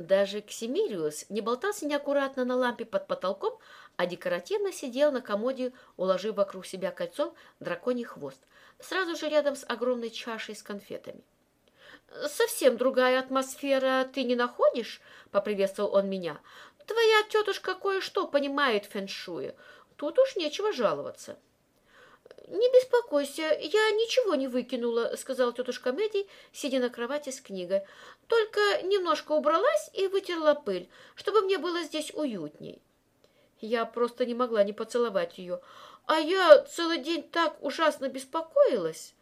Даже Ксимириус не болтался неаккуратно на лампе под потолком, а декоративно сидел на комоде, уложив вокруг себя кольцом драконий хвост, сразу же рядом с огромной чашей с конфетами. «Совсем другая атмосфера ты не находишь?» — поприветствовал он меня. «Твоя тетушка кое-что понимает фэншуе. Тут уж нечего жаловаться». «Не беспокойся, я ничего не выкинула», — сказала тетушка Мэдди, сидя на кровати с книгой. «Только немножко убралась и вытерла пыль, чтобы мне было здесь уютней». Я просто не могла не поцеловать ее. «А я целый день так ужасно беспокоилась».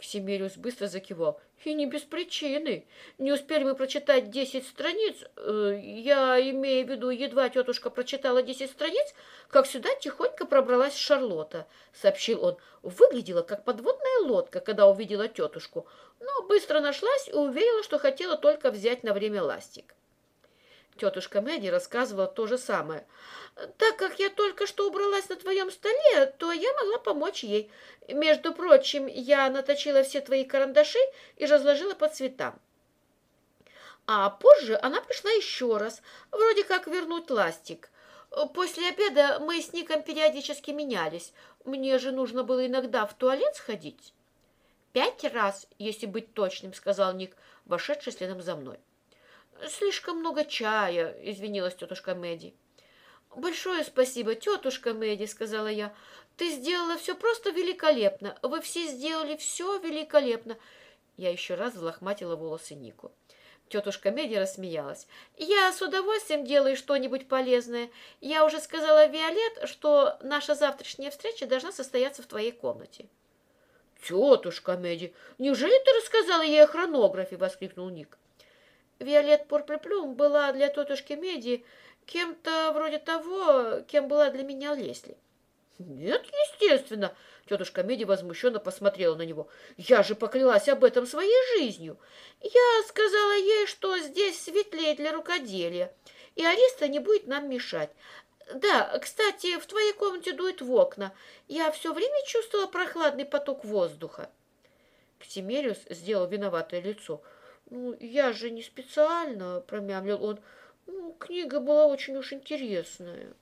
Ксимериус быстро закивал. И не без причины. Не успели мы прочитать десять страниц, э, я имею в виду, едва тетушка прочитала десять страниц, как сюда тихонько пробралась Шарлотта, сообщил он. Выглядела как подводная лодка, когда увидела тетушку, но быстро нашлась и уверила, что хотела только взять на время ластик. Тетушка Мэдди рассказывала то же самое. «Так как я только что убралась на твоем столе, то я могла помочь ей. Между прочим, я наточила все твои карандаши и разложила по цветам. А позже она пришла еще раз, вроде как вернуть ластик. После обеда мы с Ником периодически менялись. Мне же нужно было иногда в туалет сходить». «Пять раз, если быть точным», — сказал Ник, вошедший следом за мной. «Слишком много чая», — извинилась тетушка Мэдди. «Большое спасибо, тетушка Мэдди», — сказала я. «Ты сделала все просто великолепно. Вы все сделали все великолепно». Я еще раз взлохматила волосы Нику. Тетушка Мэдди рассмеялась. «Я с удовольствием делаю что-нибудь полезное. Я уже сказала Виолет, что наша завтрашняя встреча должна состояться в твоей комнате». «Тетушка Мэдди, неужели ты рассказала ей о хронографе?» — воскликнул Ник. Виолет Порплеплюм была для тетушки Меди кем-то вроде того, кем была для меня Лесли. Нет, естественно. Тетушка Меди возмущенно посмотрела на него. Я же поклялась об этом своей жизнью. Я сказала ей, что здесь светлее для рукоделия, и Ариста не будет нам мешать. Да, кстати, в твоей комнате дует в окна. Я все время чувствовала прохладный поток воздуха. Ктимериус сделал виноватое лицо. «Ну, я же не специально», — промямлил он. «Ну, книга была очень уж интересная».